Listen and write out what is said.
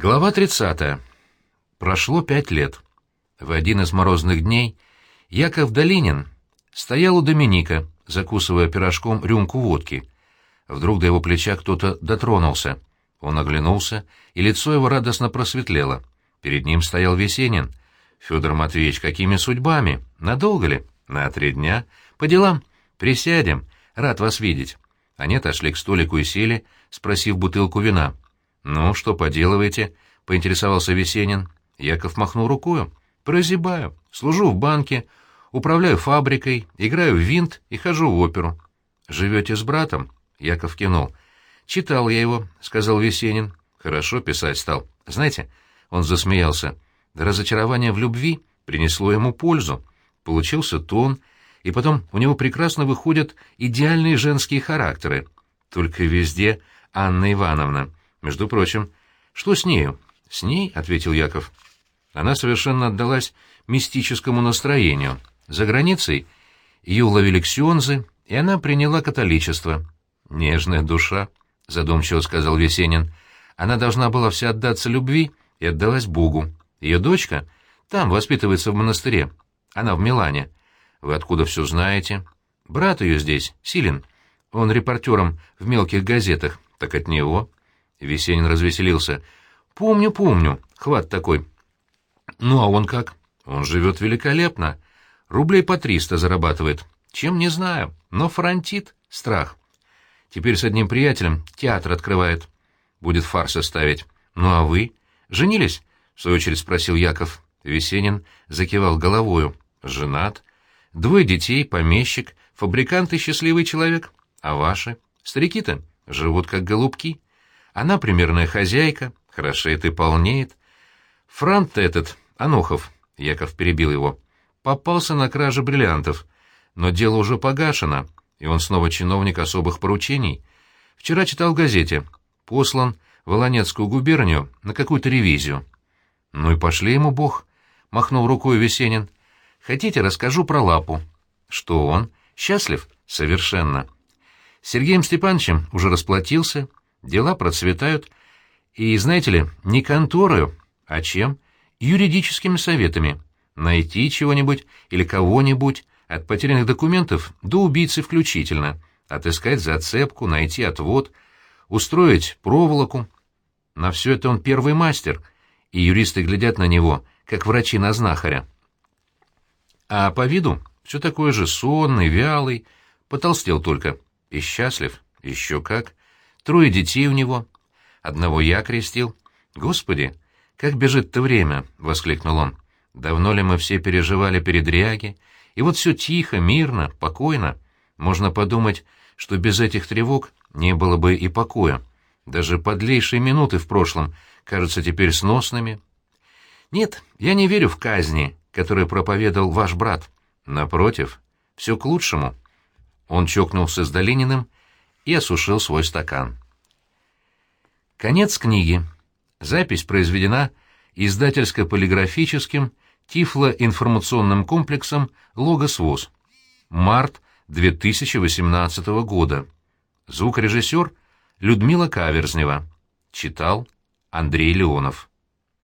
Глава 30. Прошло пять лет. В один из морозных дней Яков Долинин стоял у Доминика, закусывая пирожком рюмку водки. Вдруг до его плеча кто-то дотронулся. Он оглянулся, и лицо его радостно просветлело. Перед ним стоял Весенин. «Федор Матвеевич, какими судьбами? Надолго ли?» «На три дня. По делам. Присядем. Рад вас видеть». Они отошли к столику и сели, спросив бутылку вина. «Ну, что поделываете?» — поинтересовался Весенин. Яков махнул рукою. «Прозябаю. Служу в банке, управляю фабрикой, играю в винт и хожу в оперу». «Живете с братом?» — Яков кинул. «Читал я его», — сказал Весенин. «Хорошо писать стал. Знаете...» — он засмеялся. «Разочарование в любви принесло ему пользу. Получился тон, и потом у него прекрасно выходят идеальные женские характеры. Только везде Анна Ивановна. Между прочим, что с нею? С ней, — ответил Яков. Она совершенно отдалась мистическому настроению. За границей ее уловили ксионзы, и она приняла католичество. «Нежная душа», — задумчиво сказал Весенин. «Она должна была вся отдаться любви и отдалась Богу. Ее дочка там воспитывается в монастыре. Она в Милане. Вы откуда все знаете? Брат ее здесь, Силин. Он репортером в мелких газетах. Так от него...» Весенин развеселился. «Помню, помню. Хват такой». «Ну, а он как?» «Он живет великолепно. Рублей по триста зарабатывает. Чем, не знаю. Но фронтит. Страх. Теперь с одним приятелем театр открывает. Будет фарсы ставить. Ну, а вы? Женились?» — в свою очередь спросил Яков. Весенин закивал головою. «Женат. Двое детей, помещик, фабрикант и счастливый человек. А ваши? Старики-то живут как голубки». Она примерная хозяйка, хорошеет и полнеет. Франт этот, Анохов, Яков перебил его, попался на краже бриллиантов, но дело уже погашено, и он снова чиновник особых поручений. Вчера читал в газете, послан в Волонецкую губернию на какую-то ревизию. «Ну и пошли ему бог», — махнул рукой Весенин. «Хотите, расскажу про Лапу». «Что он? Счастлив?» «Совершенно». С Сергеем Степановичем уже расплатился, Дела процветают. И, знаете ли, не конторою, а чем? Юридическими советами. Найти чего-нибудь или кого-нибудь, от потерянных документов до убийцы включительно. Отыскать зацепку, найти отвод, устроить проволоку. На все это он первый мастер, и юристы глядят на него, как врачи на знахаря. А по виду все такое же сонный, вялый, потолстел только. И счастлив, еще как. Трое детей у него. Одного я крестил. Господи, как бежит-то время, — воскликнул он. Давно ли мы все переживали передряги? И вот все тихо, мирно, покойно. Можно подумать, что без этих тревог не было бы и покоя. Даже подлейшие минуты в прошлом кажутся теперь сносными. Нет, я не верю в казни, которые проповедовал ваш брат. Напротив, все к лучшему. Он чокнулся с Долининым и осушил свой стакан. Конец книги. Запись произведена издательско-полиграфическим Тифло-информационным комплексом «Логос ВОЗ». Март 2018 года. Звукорежиссер Людмила Каверзнева. Читал Андрей Леонов.